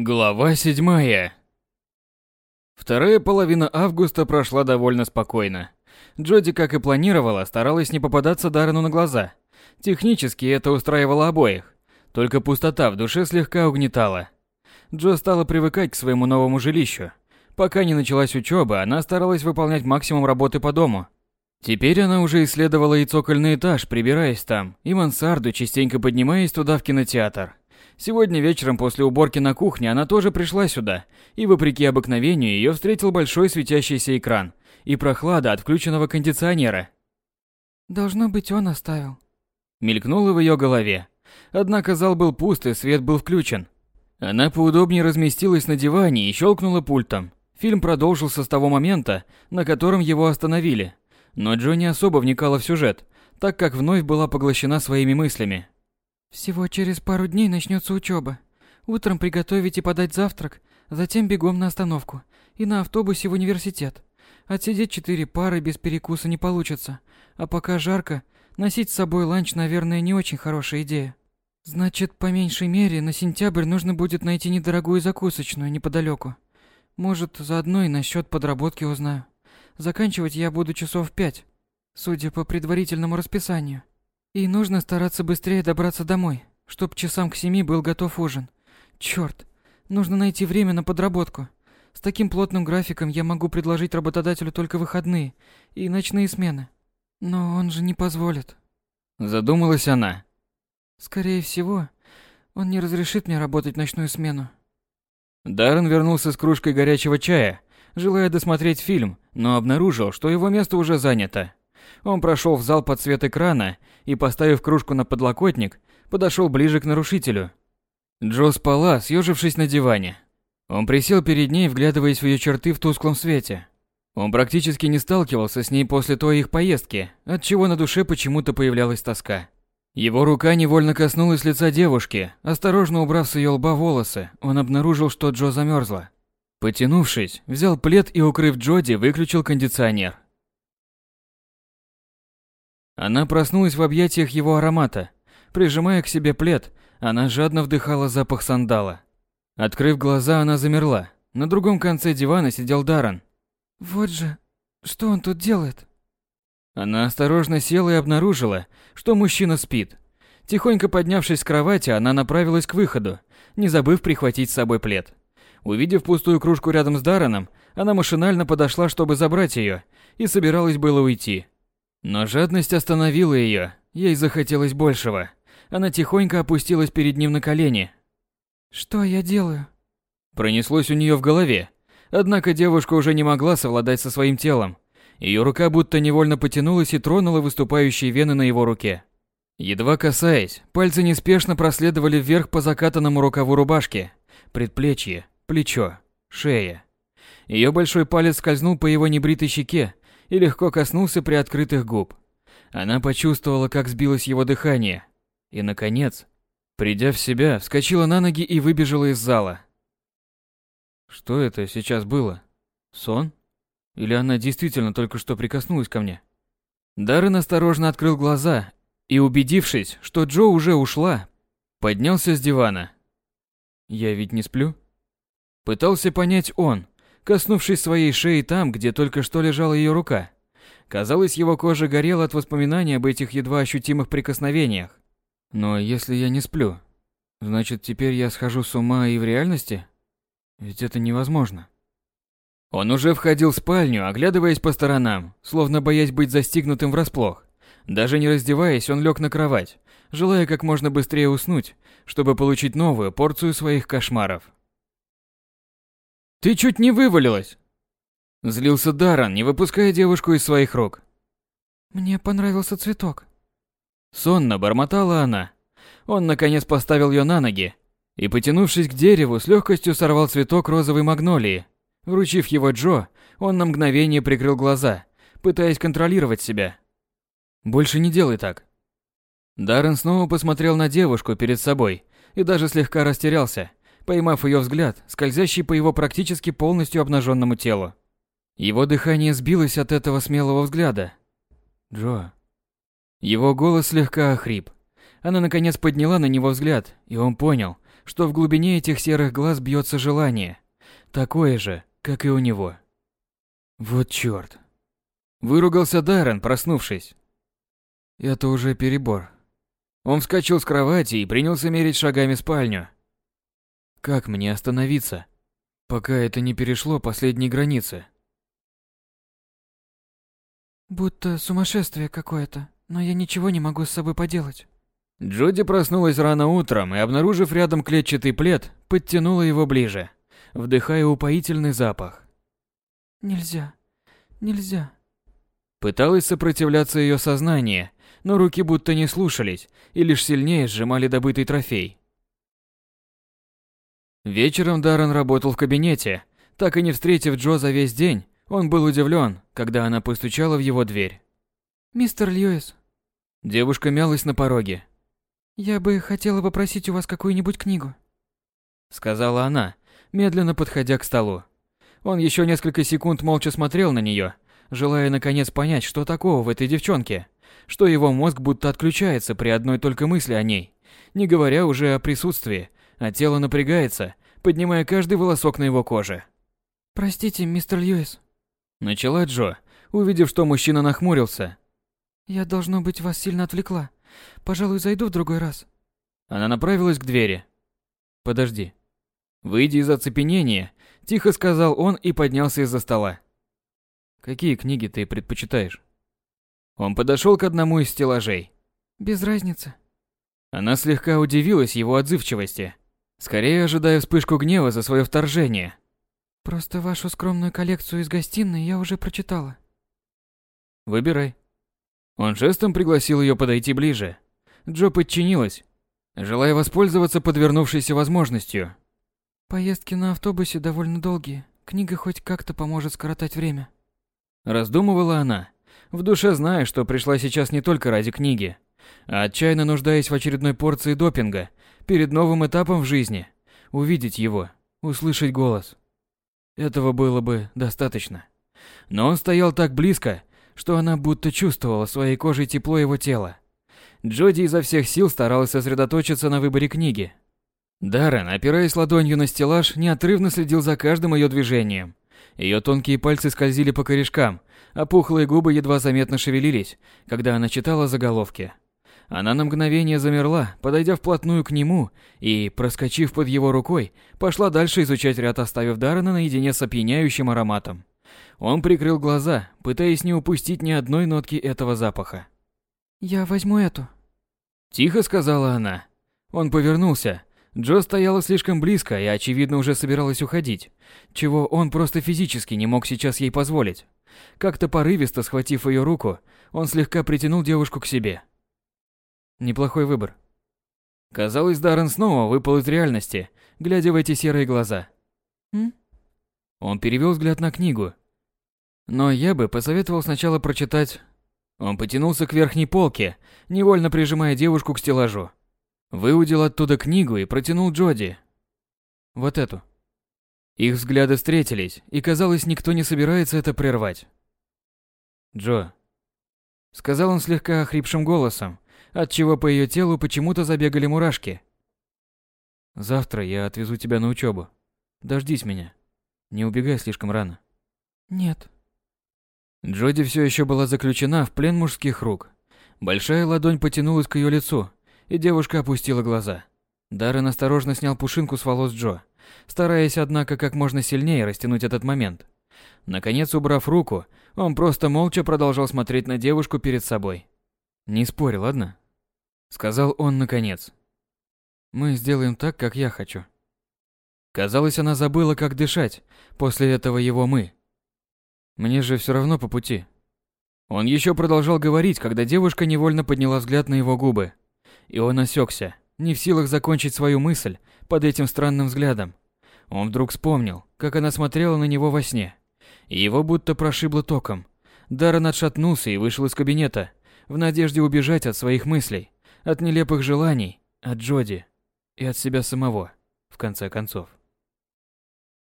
Глава седьмая. Вторая половина августа прошла довольно спокойно. Джоди, как и планировала, старалась не попадаться Даррену на глаза. Технически это устраивало обоих. Только пустота в душе слегка угнетала. Джо стала привыкать к своему новому жилищу. Пока не началась учеба, она старалась выполнять максимум работы по дому. Теперь она уже исследовала и цокольный этаж, прибираясь там, и мансарду, частенько поднимаясь туда в кинотеатр. Сегодня вечером после уборки на кухне она тоже пришла сюда, и вопреки обыкновению ее встретил большой светящийся экран и прохлада от включенного кондиционера. Должно быть, он оставил. Мелькнуло в ее голове. Однако зал был пуст и свет был включен. Она поудобнее разместилась на диване и щелкнула пультом. Фильм продолжился с того момента, на котором его остановили. Но Джо не особо вникала в сюжет, так как вновь была поглощена своими мыслями. Всего через пару дней начнется учеба. Утром приготовить и подать завтрак, затем бегом на остановку и на автобусе в университет. Отсидеть четыре пары без перекуса не получится, а пока жарко, носить с собой ланч, наверное, не очень хорошая идея. Значит, по меньшей мере, на сентябрь нужно будет найти недорогую закусочную неподалеку. Может, заодно и насчет подработки узнаю. Заканчивать я буду часов в пять, судя по предварительному расписанию. И нужно стараться быстрее добраться домой, чтоб часам к семи был готов ужин. Чёрт, нужно найти время на подработку. С таким плотным графиком я могу предложить работодателю только выходные и ночные смены. Но он же не позволит. Задумалась она. Скорее всего, он не разрешит мне работать ночную смену. Даррен вернулся с кружкой горячего чая, желая досмотреть фильм, но обнаружил, что его место уже занято. Он прошел в зал под свет экрана и, поставив кружку на подлокотник, подошел ближе к нарушителю. Джо спала, съежившись на диване. Он присел перед ней, вглядываясь в ее черты в тусклом свете. Он практически не сталкивался с ней после той их поездки, от чего на душе почему-то появлялась тоска. Его рука невольно коснулась лица девушки. Осторожно убрав с ее лба волосы, он обнаружил, что Джо замерзла. Потянувшись, взял плед и, укрыв Джоди, выключил кондиционер. Она проснулась в объятиях его аромата. Прижимая к себе плед, она жадно вдыхала запах сандала. Открыв глаза, она замерла. На другом конце дивана сидел Даран. Вот же, что он тут делает? Она осторожно села и обнаружила, что мужчина спит. Тихонько поднявшись с кровати, она направилась к выходу, не забыв прихватить с собой плед. Увидев пустую кружку рядом с Дараном, она машинально подошла, чтобы забрать ее, и собиралась было уйти. Но жадность остановила ее. Ей захотелось большего. Она тихонько опустилась перед ним на колени. «Что я делаю?» Пронеслось у нее в голове. Однако девушка уже не могла совладать со своим телом. Ее рука будто невольно потянулась и тронула выступающие вены на его руке. Едва касаясь, пальцы неспешно проследовали вверх по закатанному рукаву рубашки. Предплечье, плечо, шея. Ее большой палец скользнул по его небритой щеке, и легко коснулся приоткрытых губ. Она почувствовала, как сбилось его дыхание. И, наконец, придя в себя, вскочила на ноги и выбежала из зала. Что это сейчас было? Сон? Или она действительно только что прикоснулась ко мне? Даррен осторожно открыл глаза и, убедившись, что Джо уже ушла, поднялся с дивана. Я ведь не сплю? Пытался понять он, коснувшись своей шеи там, где только что лежала ее рука. Казалось, его кожа горела от воспоминаний об этих едва ощутимых прикосновениях. Но если я не сплю, значит теперь я схожу с ума и в реальности? Ведь это невозможно. Он уже входил в спальню, оглядываясь по сторонам, словно боясь быть застигнутым врасплох. Даже не раздеваясь, он лег на кровать, желая как можно быстрее уснуть, чтобы получить новую порцию своих кошмаров. Ты чуть не вывалилась. Злился Даран, не выпуская девушку из своих рук. Мне понравился цветок. Сонно бормотала она. Он наконец поставил ее на ноги и, потянувшись к дереву, с легкостью сорвал цветок розовой магнолии. Вручив его Джо, он на мгновение прикрыл глаза, пытаясь контролировать себя. Больше не делай так. Даррен снова посмотрел на девушку перед собой и даже слегка растерялся поймав ее взгляд, скользящий по его практически полностью обнаженному телу. Его дыхание сбилось от этого смелого взгляда. «Джо». Его голос слегка охрип. Она наконец подняла на него взгляд, и он понял, что в глубине этих серых глаз бьется желание, такое же, как и у него. Вот чёрт. Выругался Даррен, проснувшись. Это уже перебор. Он вскочил с кровати и принялся мерить шагами спальню. Как мне остановиться, пока это не перешло последние границы? Будто сумасшествие какое-то, но я ничего не могу с собой поделать. Джоди проснулась рано утром и, обнаружив рядом клетчатый плед, подтянула его ближе, вдыхая упоительный запах. Нельзя. Нельзя. Пыталась сопротивляться ее сознание, но руки будто не слушались и лишь сильнее сжимали добытый трофей. Вечером Даррен работал в кабинете. Так и не встретив Джо за весь день, он был удивлен, когда она постучала в его дверь. «Мистер Льюис». Девушка мялась на пороге. «Я бы хотела попросить у вас какую-нибудь книгу», — сказала она, медленно подходя к столу. Он еще несколько секунд молча смотрел на нее, желая наконец понять, что такого в этой девчонке, что его мозг будто отключается при одной только мысли о ней, не говоря уже о присутствии, а тело напрягается, поднимая каждый волосок на его коже. «Простите, мистер Льюис», — начала Джо, увидев, что мужчина нахмурился. «Я, должно быть, вас сильно отвлекла. Пожалуй, зайду в другой раз. Она направилась к двери. Подожди. Выйди из оцепенения, тихо сказал он и поднялся из-за стола. Какие книги ты предпочитаешь? Он подошел к одному из стеллажей. Без разницы. Она слегка удивилась его отзывчивости, скорее ожидая вспышку гнева за свое вторжение. Просто вашу скромную коллекцию из гостиной я уже прочитала. Выбирай. Он жестом пригласил ее подойти ближе. Джо подчинилась, желая воспользоваться подвернувшейся возможностью. Поездки на автобусе довольно долгие. Книга хоть как-то поможет скоротать время. Раздумывала она, в душе зная, что пришла сейчас не только ради книги, отчаянно нуждаясь в очередной порции допинга перед новым этапом в жизни. Увидеть его, услышать голос. Этого было бы достаточно. Но он стоял так близко, что она будто чувствовала своей кожей тепло его тела. Джоди изо всех сил старалась сосредоточиться на выборе книги. Даррен, опираясь ладонью на стеллаж, неотрывно следил за каждым ее движением. Ее тонкие пальцы скользили по корешкам, а пухлые губы едва заметно шевелились, когда она читала заголовки. Она на мгновение замерла, подойдя вплотную к нему и, проскочив под его рукой, пошла дальше изучать ряд, оставив Даррена наедине с опьяняющим ароматом. Он прикрыл глаза, пытаясь не упустить ни одной нотки этого запаха. «Я возьму эту», — тихо сказала она. Он повернулся. Джо стояла слишком близко и, очевидно, уже собиралась уходить, чего он просто физически не мог сейчас ей позволить. Как-то порывисто схватив ее руку, он слегка притянул девушку к себе. Неплохой выбор. Казалось, Даррен снова выпал из реальности, глядя в эти серые глаза. «М?» Он перевел взгляд на книгу, но я бы посоветовал сначала прочитать... Он потянулся к верхней полке, невольно прижимая девушку к стеллажу. Выудил оттуда книгу и протянул Джоди. Вот эту. Их взгляды встретились, и казалось, никто не собирается это прервать. «Джо», — сказал он слегка охрипшим голосом, отчего по ее телу почему-то забегали мурашки. «Завтра я отвезу тебя на учебу. Дождись меня. Не убегай слишком рано». «Нет», Джоди все еще была заключена в плен мужских рук. Большая ладонь потянулась к ее лицу, и девушка опустила глаза. Даррен осторожно снял пушинку с волос Джо, стараясь, однако, как можно сильнее растянуть этот момент. Наконец, убрав руку, он просто молча продолжал смотреть на девушку перед собой. «Не спорь, ладно?» Сказал он наконец. «Мы сделаем так, как я хочу». Казалось, она забыла, как дышать после этого его «мы». Мне же все равно по пути. Он еще продолжал говорить, когда девушка невольно подняла взгляд на его губы. И он осекся, не в силах закончить свою мысль под этим странным взглядом. Он вдруг вспомнил, как она смотрела на него во сне. И его будто прошибло током. Даррен отшатнулся и вышел из кабинета, в надежде убежать от своих мыслей, от нелепых желаний, от Джоди и от себя самого, в конце концов.